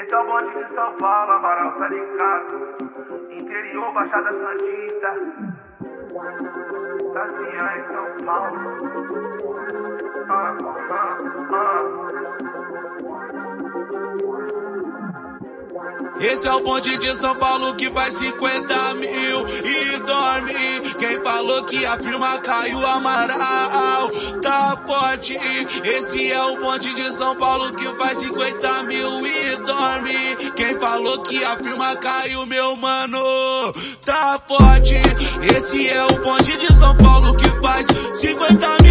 Esse é o bonde de São Paulo, Amaral tá ligado. Interior, Baixada Santista. Tassiane, São Paulo. Ah, ah, ah. Esse é o bonde de São Paulo que faz 50 mil e dorme. Quem falou que a firma caiu, Amaral tá forte. Esse é o bonde de São Paulo que faz 50 mil falou que a firma caiu, meu mano, tá forte. Esse é o bonde de São Paulo que faz 50 mil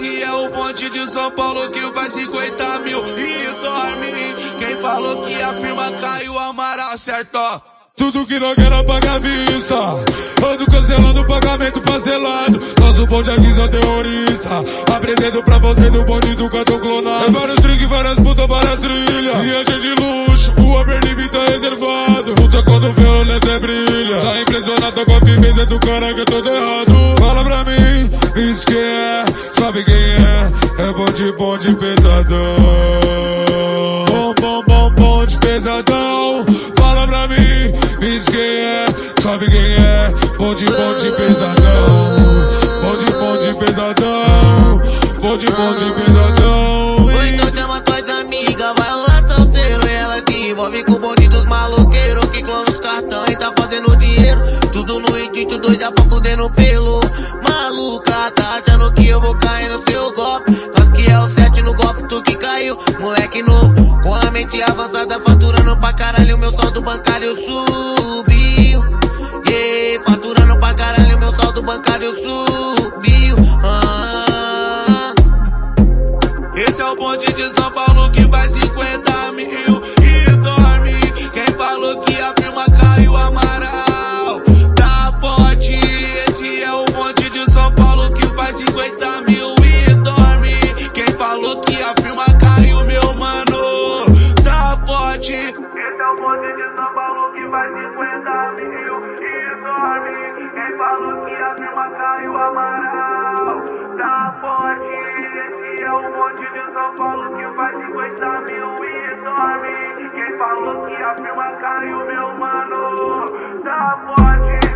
Esse é o bonde de São Paulo que vai 50 mil e dorme. Quem falou que a firma caiu, Amaral, certo? Tudo que não quero pagar vista. Ando cancelando o pagamento parcelado. Nosso bonde aqui só terrorista. Aprendendo pra você do bonde do canto clonado. É vários trinques, várias putas, várias trilhas. Viagem de luxo, o Limit tá reservado. Puta quando é brilha. Tá impressionado com a vivência do cara que é todo errado. Fala pra mim, me diz quem é, sabe quem é. É bonde, bonde pesadão. Bom, bom, bom, bonde pesadão. Fala pra mim, me diz quem é, sabe quem é. Bonde, bonde pesadão. Bonde, bonde pesadão. Bonde, bonde pesadão. Ou então chama tuas amigas, vai rolar solteiro e ela se envolve com o bonde dos maloqueiros que clona os cartão e tá fazendo dinheiro. Tudo no intuito doida pra fuder no pelo. Maluca, avançada, faturando pra caralho, meu saldo bancário subiu. Yeah, faturando pra caralho, meu saldo bancário subiu. Ah. Esse é o bonde de São Paulo que vai 50 mil São Paulo que vai 50 mil e dorme. Quem falou que a firma caiu, Amaral, tá forte. Esse é o bonde de São Paulo que vai 50 mil e dorme. Quem falou que a firma caiu, meu mano, tá forte.